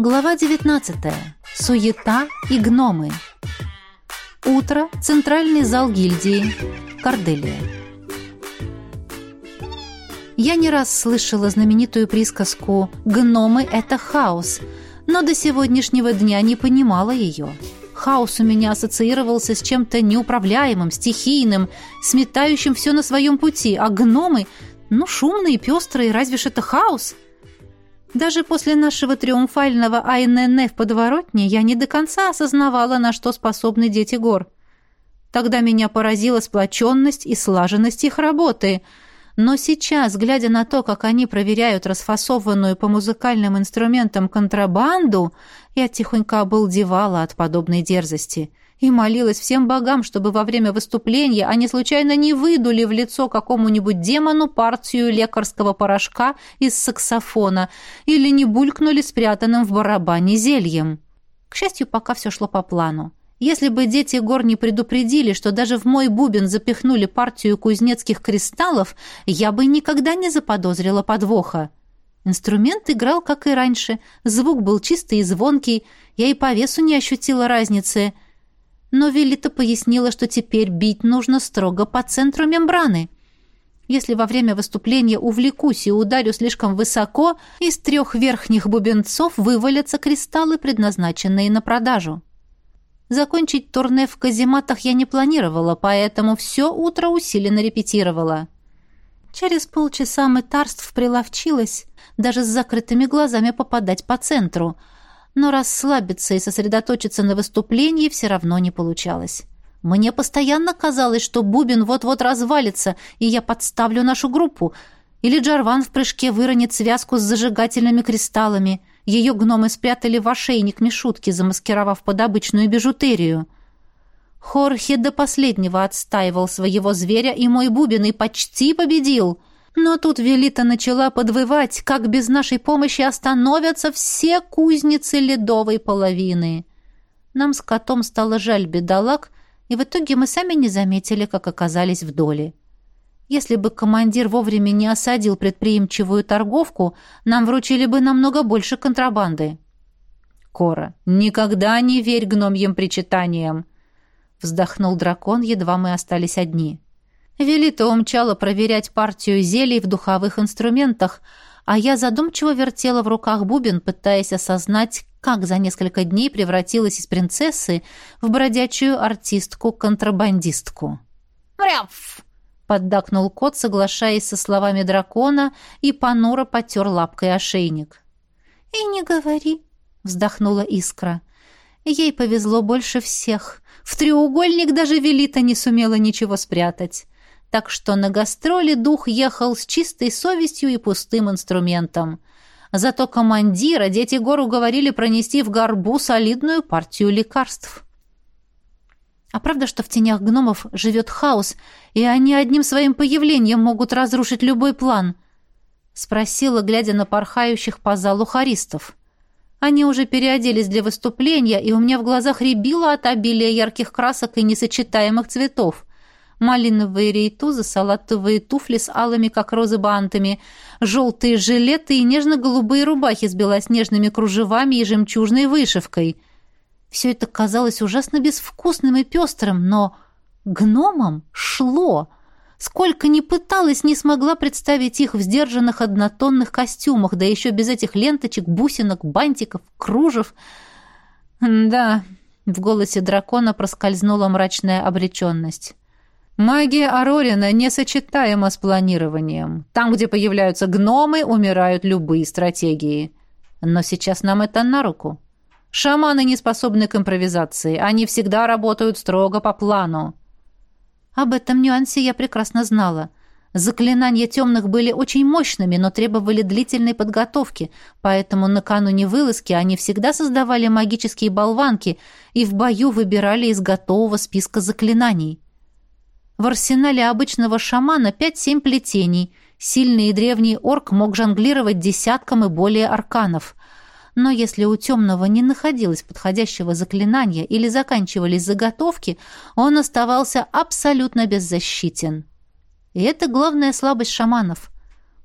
Глава 19. Суета и гномы. Утро. Центральный зал гильдии. Корделия. Я не раз слышала знаменитую присказку «Гномы — это хаос», но до сегодняшнего дня не понимала ее. Хаос у меня ассоциировался с чем-то неуправляемым, стихийным, сметающим все на своем пути, а гномы, ну, шумные, пестрые, разве ж это хаос — даже после нашего триумфального АНН в подворотне я не до конца осознавала, на что способны дети гор. Тогда меня поразила сплоченность и слаженность их работы. Но сейчас, глядя на то, как они проверяют расфасованную по музыкальным инструментам контрабанду, я тихонько обалдевала от подобной дерзости — и молилась всем богам, чтобы во время выступления они случайно не выдули в лицо какому-нибудь демону партию лекарского порошка из саксофона или не булькнули спрятанным в барабане зельем. К счастью, пока все шло по плану. Если бы дети гор не предупредили, что даже в мой бубен запихнули партию кузнецких кристаллов, я бы никогда не заподозрила подвоха. Инструмент играл, как и раньше. Звук был чистый и звонкий. Я и по весу не ощутила разницы — но Велита пояснила, что теперь бить нужно строго по центру мембраны. Если во время выступления увлекусь и ударю слишком высоко, из трех верхних бубенцов вывалятся кристаллы, предназначенные на продажу. Закончить турне в казематах я не планировала, поэтому все утро усиленно репетировала. Через полчаса мытарств приловчилась, даже с закрытыми глазами попадать по центру — но расслабиться и сосредоточиться на выступлении все равно не получалось. Мне постоянно казалось, что бубен вот-вот развалится, и я подставлю нашу группу. Или Джарван в прыжке выронит связку с зажигательными кристаллами. Ее гномы спрятали в ошейник Мишутки, замаскировав под обычную бижутерию. Хорхе до последнего отстаивал своего зверя, и мой бубен и почти победил — но тут Велита начала подвывать, как без нашей помощи остановятся все кузницы ледовой половины. Нам с котом стало жаль бедолаг, и в итоге мы сами не заметили, как оказались в доле. Если бы командир вовремя не осадил предприимчивую торговку, нам вручили бы намного больше контрабанды. «Кора, никогда не верь гномьим причитаниям!» Вздохнул дракон, едва мы остались одни. Велита умчала проверять партию зелий в духовых инструментах, а я задумчиво вертела в руках бубен, пытаясь осознать, как за несколько дней превратилась из принцессы в бродячую артистку-контрабандистку. «Мряв!» — поддакнул кот, соглашаясь со словами дракона, и понуро потер лапкой ошейник. «И не говори!» — вздохнула искра. Ей повезло больше всех. В треугольник даже Велита не сумела ничего спрятать так что на гастроли дух ехал с чистой совестью и пустым инструментом. Зато командира дети гор уговорили пронести в горбу солидную партию лекарств. А правда, что в тенях гномов живет хаос, и они одним своим появлением могут разрушить любой план? Спросила, глядя на порхающих по залу харистов. Они уже переоделись для выступления, и у меня в глазах рябило от обилия ярких красок и несочетаемых цветов малиновые рейтузы, салатовые туфли с алыми, как розы, бантами, желтые жилеты и нежно-голубые рубахи с белоснежными кружевами и жемчужной вышивкой. Все это казалось ужасно безвкусным и пестрым, но гномам шло. Сколько ни пыталась, не смогла представить их в сдержанных однотонных костюмах, да еще без этих ленточек, бусинок, бантиков, кружев. «Да», — в голосе дракона проскользнула мрачная обреченность. Магия Арорина несочетаема с планированием. Там, где появляются гномы, умирают любые стратегии. Но сейчас нам это на руку. Шаманы не способны к импровизации. Они всегда работают строго по плану. Об этом нюансе я прекрасно знала. Заклинания темных были очень мощными, но требовали длительной подготовки, поэтому накануне вылазки они всегда создавали магические болванки и в бою выбирали из готового списка заклинаний. В арсенале обычного шамана 5-7 плетений. Сильный и древний орк мог жонглировать десятком и более арканов. Но если у темного не находилось подходящего заклинания или заканчивались заготовки, он оставался абсолютно беззащитен. И это главная слабость шаманов.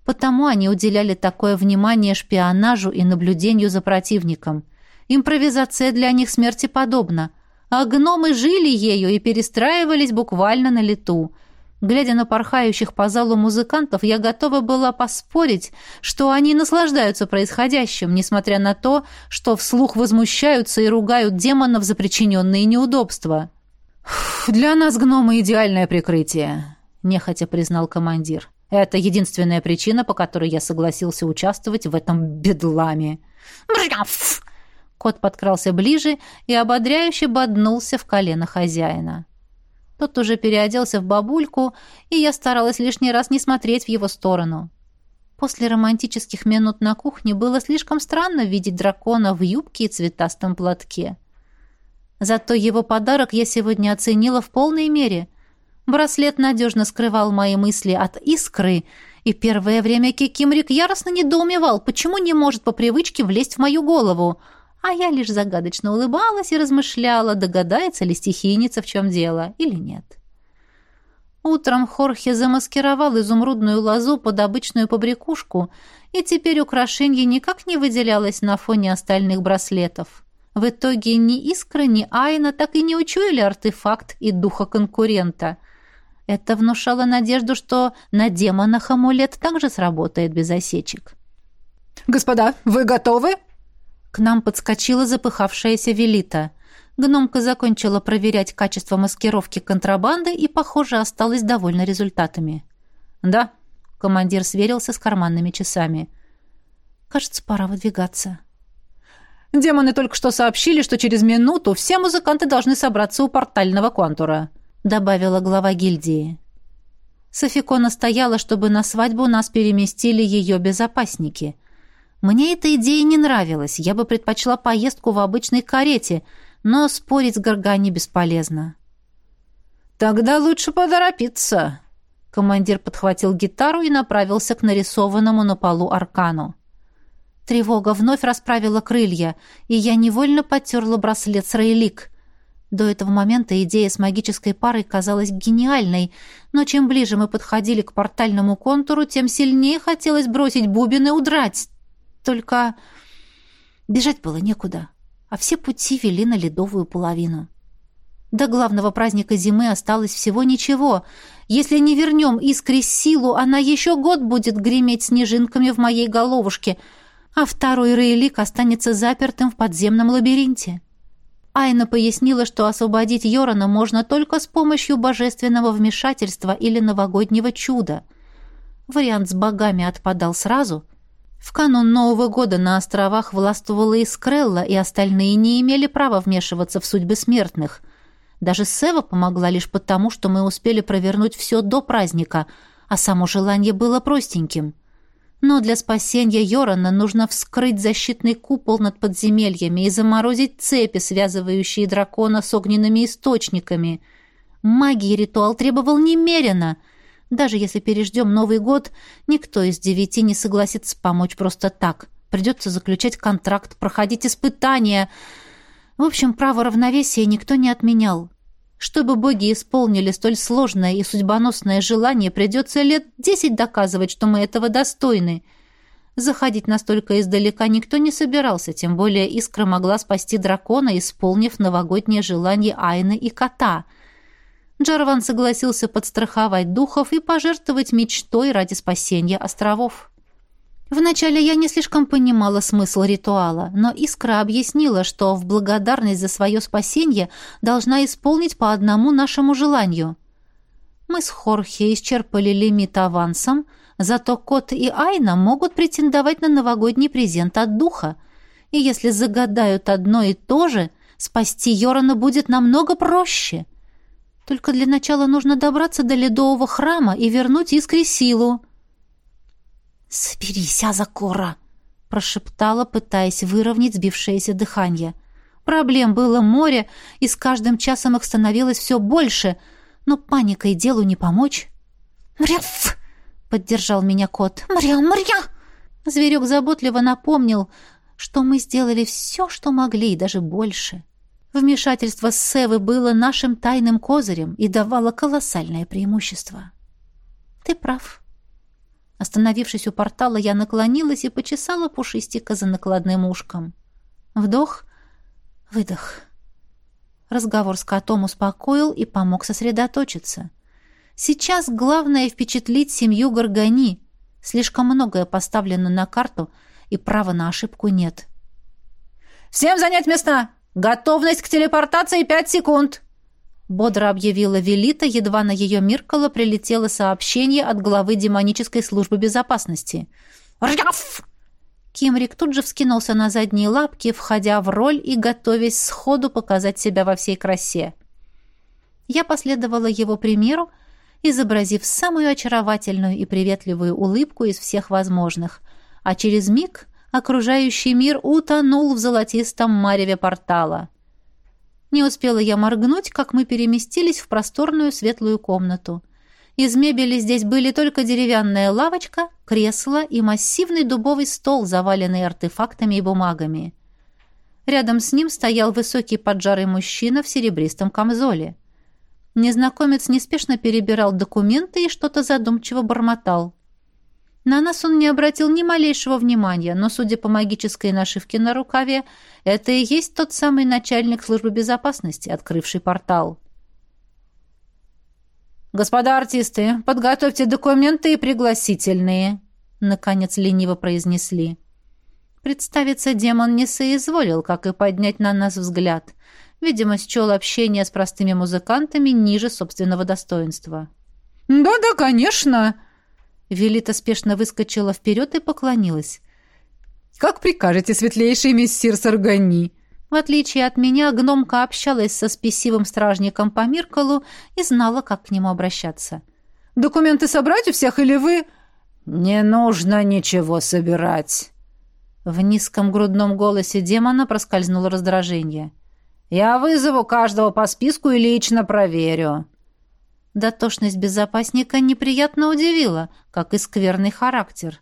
Потому они уделяли такое внимание шпионажу и наблюдению за противником. Импровизация для них смерти подобна. А гномы жили ею и перестраивались буквально на лету. Глядя на порхающих по залу музыкантов, я готова была поспорить, что они наслаждаются происходящим, несмотря на то, что вслух возмущаются и ругают демонов за причиненные неудобства. «Для нас гномы идеальное прикрытие», — нехотя признал командир. «Это единственная причина, по которой я согласился участвовать в этом бедламе». «Мряф!» Кот подкрался ближе и ободряюще боднулся в колено хозяина. Тот уже переоделся в бабульку, и я старалась лишний раз не смотреть в его сторону. После романтических минут на кухне было слишком странно видеть дракона в юбке и цветастом платке. Зато его подарок я сегодня оценила в полной мере. Браслет надежно скрывал мои мысли от искры, и первое время Кикимрик яростно недоумевал, почему не может по привычке влезть в мою голову — а я лишь загадочно улыбалась и размышляла, догадается ли стихийница, в чем дело, или нет. Утром Хорхе замаскировал изумрудную лозу под обычную побрякушку, и теперь украшение никак не выделялось на фоне остальных браслетов. В итоге ни Искра, ни Айна так и не учуяли артефакт и духа конкурента. Это внушало надежду, что на демонах амулет также сработает без осечек. «Господа, вы готовы?» К нам подскочила запыхавшаяся Велита. Гномка закончила проверять качество маскировки контрабанды и, похоже, осталась довольна результатами. «Да», — командир сверился с карманными часами. «Кажется, пора выдвигаться». «Демоны только что сообщили, что через минуту все музыканты должны собраться у портального контура», — добавила глава гильдии. Софико настояла, чтобы на свадьбу нас переместили ее безопасники. Мне эта идея не нравилась, я бы предпочла поездку в обычной карете, но спорить с Горгани бесполезно. «Тогда лучше поторопиться», Командир подхватил гитару и направился к нарисованному на полу аркану. Тревога вновь расправила крылья, и я невольно потерла браслет с Рейлик. До этого момента идея с магической парой казалась гениальной, но чем ближе мы подходили к портальному контуру, тем сильнее хотелось бросить бубен и удрать. Только бежать было некуда, а все пути вели на ледовую половину. До главного праздника зимы осталось всего ничего. Если не вернем искре силу, она еще год будет греметь снежинками в моей головушке, а второй рейлик останется запертым в подземном лабиринте. Айна пояснила, что освободить Йорона можно только с помощью божественного вмешательства или новогоднего чуда. Вариант с богами отпадал сразу, в канун Нового года на островах властвовала Искрелла, и остальные не имели права вмешиваться в судьбы смертных. Даже Сева помогла лишь потому, что мы успели провернуть все до праздника, а само желание было простеньким. Но для спасения Йорана нужно вскрыть защитный купол над подземельями и заморозить цепи, связывающие дракона с огненными источниками. Магии ритуал требовал немерено — даже если переждем Новый год, никто из девяти не согласится помочь просто так. Придется заключать контракт, проходить испытания. В общем, право равновесия никто не отменял. Чтобы боги исполнили столь сложное и судьбоносное желание, придется лет десять доказывать, что мы этого достойны. Заходить настолько издалека никто не собирался, тем более Искра могла спасти дракона, исполнив новогоднее желание Айны и кота — Джарван согласился подстраховать духов и пожертвовать мечтой ради спасения островов. Вначале я не слишком понимала смысл ритуала, но Искра объяснила, что в благодарность за свое спасение должна исполнить по одному нашему желанию. Мы с Хорхе исчерпали лимит авансом, зато Кот и Айна могут претендовать на новогодний презент от духа. И если загадают одно и то же, спасти Йорана будет намного проще — только для начала нужно добраться до ледового храма и вернуть искре силу. «Соберись, Азакора!» — прошептала, пытаясь выровнять сбившееся дыхание. Проблем было море, и с каждым часом их становилось все больше, но паникой делу не помочь. «Мряф!» — поддержал меня кот. «Мря, мря!» Зверек заботливо напомнил, что мы сделали все, что могли, и даже больше. — Вмешательство Севы было нашим тайным козырем и давало колоссальное преимущество. Ты прав. Остановившись у портала, я наклонилась и почесала пушистика за накладным ушком. Вдох, выдох. Разговор с котом успокоил и помог сосредоточиться. Сейчас главное впечатлить семью Горгани. Слишком многое поставлено на карту, и права на ошибку нет. «Всем занять места! Готовность к телепортации пять секунд!» Бодро объявила Велита, едва на ее Миркала прилетело сообщение от главы демонической службы безопасности. «Ряф!» Кимрик тут же вскинулся на задние лапки, входя в роль и готовясь сходу показать себя во всей красе. Я последовала его примеру, изобразив самую очаровательную и приветливую улыбку из всех возможных, а через миг окружающий мир утонул в золотистом мареве портала. Не успела я моргнуть, как мы переместились в просторную светлую комнату. Из мебели здесь были только деревянная лавочка, кресло и массивный дубовый стол, заваленный артефактами и бумагами. Рядом с ним стоял высокий поджарый мужчина в серебристом камзоле. Незнакомец неспешно перебирал документы и что-то задумчиво бормотал. На нас он не обратил ни малейшего внимания, но, судя по магической нашивке на рукаве, это и есть тот самый начальник службы безопасности, открывший портал. «Господа артисты, подготовьте документы и пригласительные», — наконец лениво произнесли. Представиться демон не соизволил, как и поднять на нас взгляд. Видимо, счел общение с простыми музыкантами ниже собственного достоинства. «Да-да, конечно», Велита спешно выскочила вперед и поклонилась. «Как прикажете, светлейший мессир Саргани?» В отличие от меня, гномка общалась со спесивым стражником по Миркалу и знала, как к нему обращаться. «Документы собрать у всех или вы...» «Не нужно ничего собирать». В низком грудном голосе демона проскользнуло раздражение. «Я вызову каждого по списку и лично проверю». Дотошность безопасника неприятно удивила, как и скверный характер.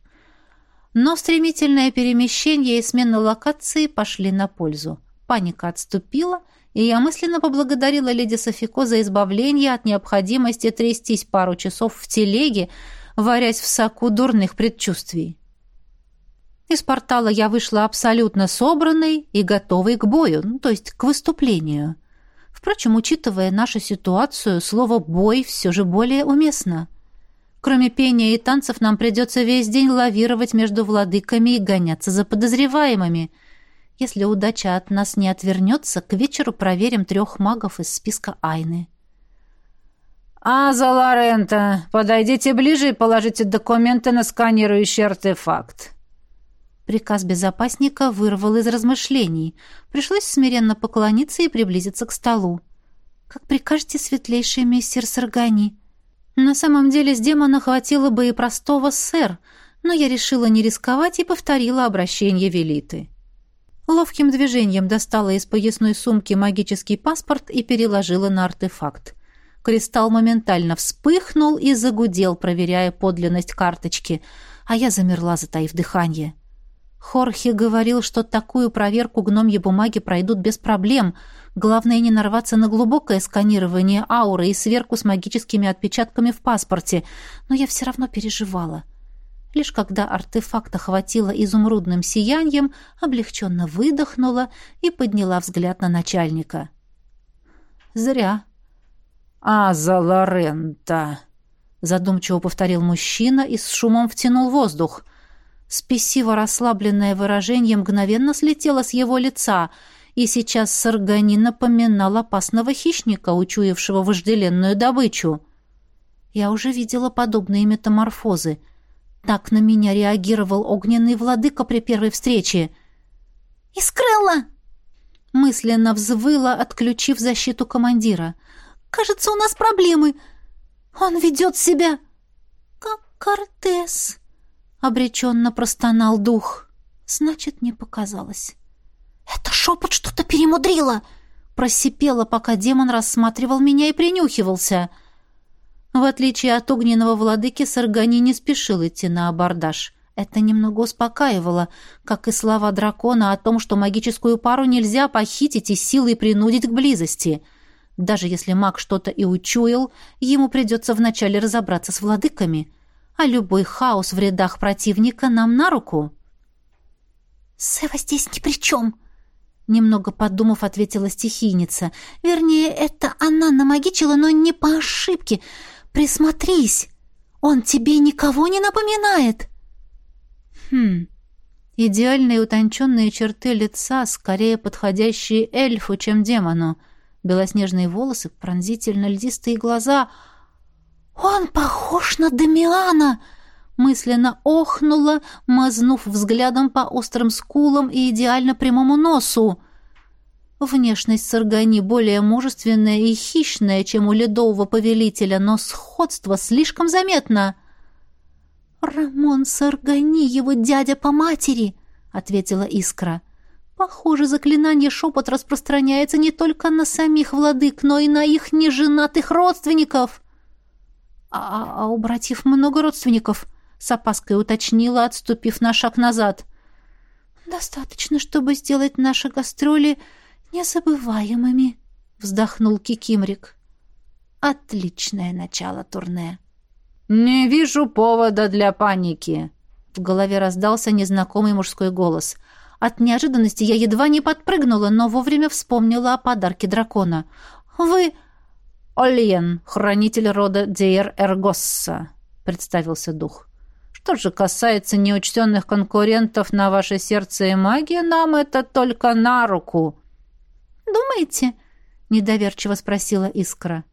Но стремительное перемещение и смена локации пошли на пользу. Паника отступила, и я мысленно поблагодарила леди Софико за избавление от необходимости трястись пару часов в телеге, варясь в соку дурных предчувствий. Из портала я вышла абсолютно собранной и готовой к бою, ну, то есть к выступлению. Впрочем, учитывая нашу ситуацию, слово «бой» все же более уместно. Кроме пения и танцев, нам придется весь день лавировать между владыками и гоняться за подозреваемыми. Если удача от нас не отвернется, к вечеру проверим трех магов из списка Айны. «Аза Лорента, подойдите ближе и положите документы на сканирующий артефакт», Приказ безопасника вырвал из размышлений. Пришлось смиренно поклониться и приблизиться к столу. «Как прикажете, светлейший мистер Саргани?» На самом деле с демона хватило бы и простого «сэр», но я решила не рисковать и повторила обращение Велиты. Ловким движением достала из поясной сумки магический паспорт и переложила на артефакт. Кристалл моментально вспыхнул и загудел, проверяя подлинность карточки, а я замерла, затаив дыхание. Хорхе говорил, что такую проверку гномьи бумаги пройдут без проблем. Главное не нарваться на глубокое сканирование ауры и сверку с магическими отпечатками в паспорте. Но я все равно переживала. Лишь когда артефакт охватила изумрудным сиянием, облегченно выдохнула и подняла взгляд на начальника. «Зря». «А за Лорента!» задумчиво повторил мужчина и с шумом втянул воздух. Спесиво расслабленное выражение мгновенно слетело с его лица, и сейчас Саргани напоминал опасного хищника, учуявшего вожделенную добычу. Я уже видела подобные метаморфозы. Так на меня реагировал огненный владыка при первой встрече. «Искрелла!» Мысленно взвыла, отключив защиту командира. «Кажется, у нас проблемы. Он ведет себя как Кортес». Обреченно простонал дух. Значит, не показалось. «Это шепот что-то перемудрило!» Просипела, пока демон рассматривал меня и принюхивался. В отличие от огненного владыки, Саргани не спешил идти на абордаж. Это немного успокаивало, как и слова дракона о том, что магическую пару нельзя похитить и силой принудить к близости. Даже если маг что-то и учуял, ему придется вначале разобраться с владыками — а любой хаос в рядах противника нам на руку. «Сева здесь ни при чем!» Немного подумав, ответила стихийница. «Вернее, это она намагичила, но не по ошибке. Присмотрись! Он тебе никого не напоминает!» «Хм, идеальные утонченные черты лица, скорее подходящие эльфу, чем демону. Белоснежные волосы, пронзительно льдистые глаза. «Он похож на Дамиана!» мысленно охнула, мазнув взглядом по острым скулам и идеально прямому носу. Внешность Саргани более мужественная и хищная, чем у ледового повелителя, но сходство слишком заметно. «Рамон Саргани, его дядя по матери!» — ответила Искра. «Похоже, заклинание шепот распространяется не только на самих владык, но и на их неженатых родственников». «А, а у братьев много родственников?» с опаской уточнила, отступив на шаг назад. «Достаточно, чтобы сделать наши гастроли незабываемыми», — вздохнул Кикимрик. «Отличное начало турне». «Не вижу повода для паники», — в голове раздался незнакомый мужской голос. От неожиданности я едва не подпрыгнула, но вовремя вспомнила о подарке дракона. «Вы...» «Олиен, хранитель рода Дейр Эргосса», — представился дух. Что же касается неучтенных конкурентов на ваше сердце и магии, нам это только на руку». «Думаете?» — недоверчиво спросила Искра.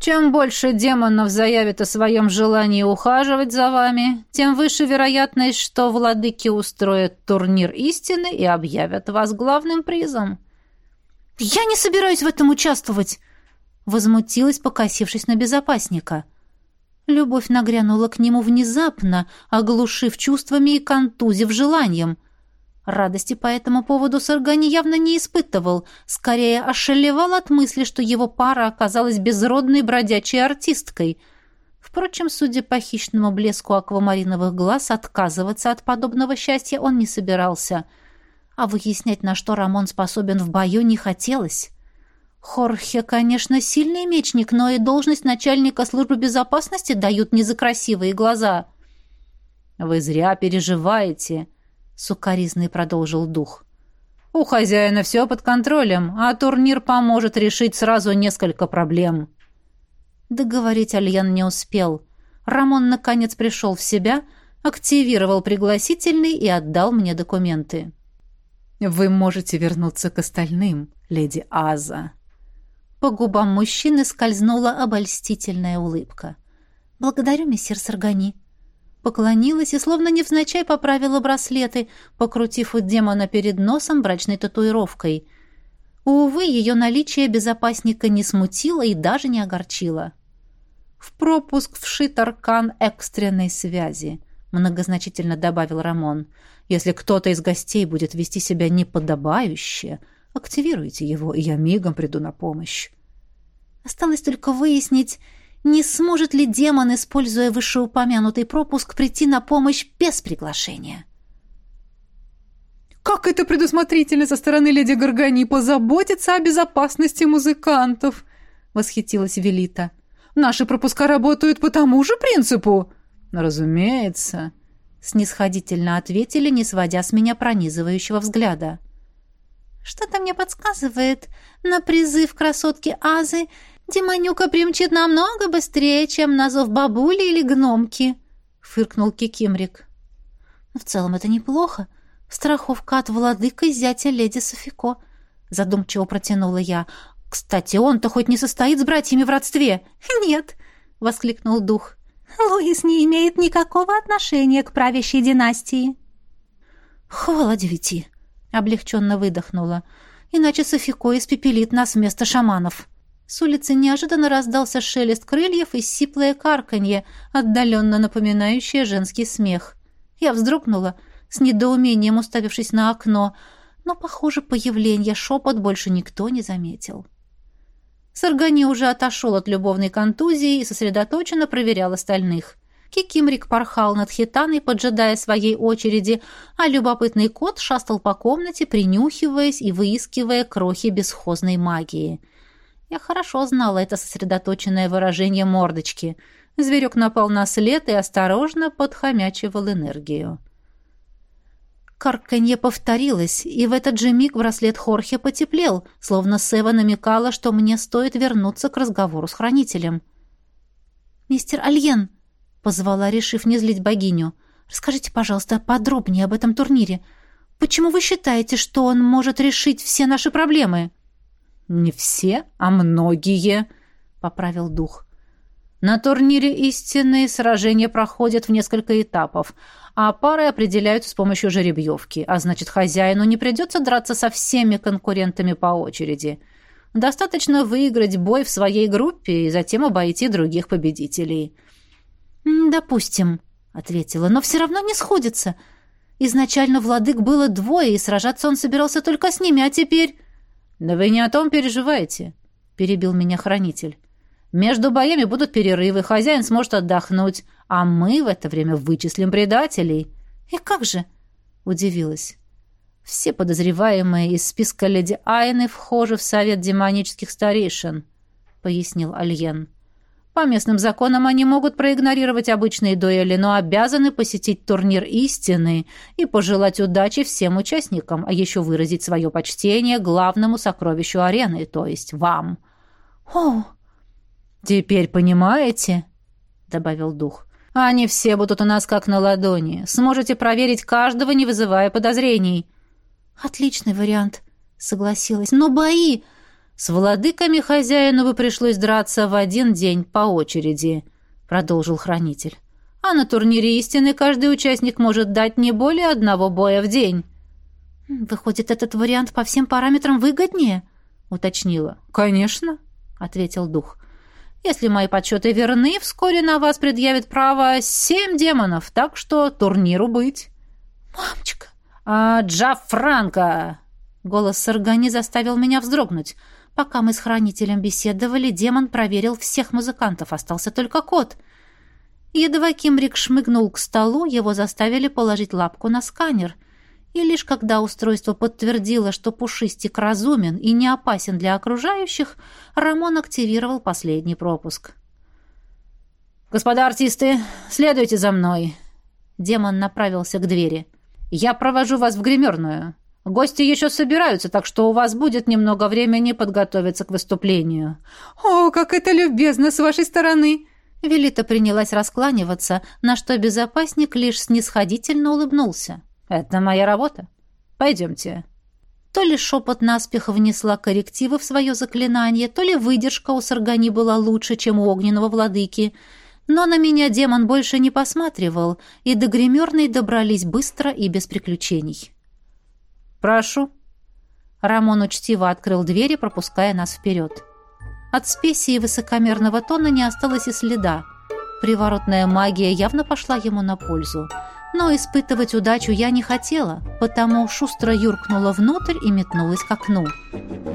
«Чем больше демонов заявит о своем желании ухаживать за вами, тем выше вероятность, что владыки устроят турнир истины и объявят вас главным призом». «Я не собираюсь в этом участвовать!» — возмутилась, покосившись на безопасника. Любовь нагрянула к нему внезапно, оглушив чувствами и контузив желанием. Радости по этому поводу Саргани явно не испытывал, скорее ошелевал от мысли, что его пара оказалась безродной бродячей артисткой. Впрочем, судя по хищному блеску аквамариновых глаз, отказываться от подобного счастья он не собирался. А выяснять, на что Рамон способен в бою, не хотелось. Хорхе, конечно, сильный мечник, но и должность начальника службы безопасности дают не за красивые глаза. Вы зря переживаете, сукаризный продолжил дух. У хозяина все под контролем, а турнир поможет решить сразу несколько проблем. Договорить Альян не успел. Рамон наконец пришел в себя, активировал пригласительный и отдал мне документы. Вы можете вернуться к остальным, леди Аза. По губам мужчины скользнула обольстительная улыбка. «Благодарю, мессир Саргани». Поклонилась и словно невзначай поправила браслеты, покрутив у демона перед носом брачной татуировкой. Увы, ее наличие безопасника не смутило и даже не огорчило. «В пропуск вшит аркан экстренной связи», — многозначительно добавил Рамон. «Если кто-то из гостей будет вести себя неподобающе, активируйте его, и я мигом приду на помощь». Осталось только выяснить, не сможет ли демон, используя вышеупомянутый пропуск, прийти на помощь без приглашения. «Как это предусмотрительно со стороны леди Горгани позаботиться о безопасности музыкантов!» — восхитилась Велита. «Наши пропуска работают по тому же принципу!» «Разумеется!» — снисходительно ответили, не сводя с меня пронизывающего взгляда. «Что-то мне подсказывает, на призыв красотки Азы Демонюка примчит намного быстрее, чем на зов бабули или гномки», — фыркнул Кикимрик. «В целом это неплохо. Страховка от владыка зятя леди Софико», — задумчиво протянула я. «Кстати, он-то хоть не состоит с братьями в родстве?» «Нет», — воскликнул дух. «Луис не имеет никакого отношения к правящей династии». «Хвала девяти», — облегченно выдохнула. «Иначе Софико испепелит нас вместо шаманов». С улицы неожиданно раздался шелест крыльев и сиплое карканье, отдаленно напоминающее женский смех. Я вздрогнула, с недоумением уставившись на окно, но, похоже, появление шепот больше никто не заметил. Саргани уже отошел от любовной контузии и сосредоточенно проверял остальных. Кикимрик порхал над хитаной, поджидая своей очереди, а любопытный кот шастал по комнате, принюхиваясь и выискивая крохи бесхозной магии — я хорошо знала это сосредоточенное выражение мордочки. Зверек напал на след и осторожно подхомячивал энергию. Карканье повторилось, и в этот же миг браслет Хорхе потеплел, словно Сева намекала, что мне стоит вернуться к разговору с хранителем. «Мистер Альен», — позвала, решив не злить богиню, — «расскажите, пожалуйста, подробнее об этом турнире. Почему вы считаете, что он может решить все наши проблемы?» «Не все, а многие», — поправил дух. «На турнире истинные сражения проходят в несколько этапов, а пары определяются с помощью жеребьевки, а значит, хозяину не придется драться со всеми конкурентами по очереди. Достаточно выиграть бой в своей группе и затем обойти других победителей». «Допустим», — ответила, — «но все равно не сходится. Изначально владык было двое, и сражаться он собирался только с ними, а теперь...» «Да вы не о том переживаете», — перебил меня хранитель. «Между боями будут перерывы, хозяин сможет отдохнуть, а мы в это время вычислим предателей». «И как же?» — удивилась. «Все подозреваемые из списка леди Айны вхожи в совет демонических старейшин», — пояснил Альен. По местным законам они могут проигнорировать обычные дуэли, но обязаны посетить турнир истины и пожелать удачи всем участникам, а еще выразить свое почтение главному сокровищу арены, то есть вам. «О, теперь понимаете?» — добавил дух. «Они все будут у нас как на ладони. Сможете проверить каждого, не вызывая подозрений». «Отличный вариант», — согласилась. «Но бои...» «С владыками хозяину бы пришлось драться в один день по очереди», — продолжил хранитель. «А на турнире истины каждый участник может дать не более одного боя в день». «Выходит, этот вариант по всем параметрам выгоднее?» — уточнила. «Конечно», — ответил дух. «Если мои подсчеты верны, вскоре на вас предъявит право семь демонов, так что турниру быть». «Мамочка!» «А Джафранко!» Голос Саргани заставил меня вздрогнуть — Пока мы с хранителем беседовали, демон проверил всех музыкантов, остался только кот. Едва Кимрик шмыгнул к столу, его заставили положить лапку на сканер. И лишь когда устройство подтвердило, что пушистик разумен и не опасен для окружающих, Рамон активировал последний пропуск. «Господа артисты, следуйте за мной!» Демон направился к двери. «Я провожу вас в гримерную. Гости еще собираются, так что у вас будет немного времени подготовиться к выступлению». «О, как это любезно с вашей стороны!» Велита принялась раскланиваться, на что безопасник лишь снисходительно улыбнулся. «Это моя работа. Пойдемте». То ли шепот наспех внесла коррективы в свое заклинание, то ли выдержка у Саргани была лучше, чем у огненного владыки. Но на меня демон больше не посматривал, и до гримерной добрались быстро и без приключений. «Прошу». Рамон учтиво открыл двери, пропуская нас вперед. От спеси и высокомерного тона не осталось и следа. Приворотная магия явно пошла ему на пользу. Но испытывать удачу я не хотела, потому шустро юркнула внутрь и метнулась к окну.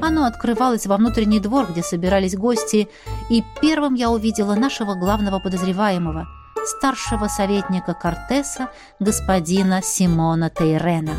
Оно открывалось во внутренний двор, где собирались гости, и первым я увидела нашего главного подозреваемого, старшего советника Кортеса, господина Симона Тейрена.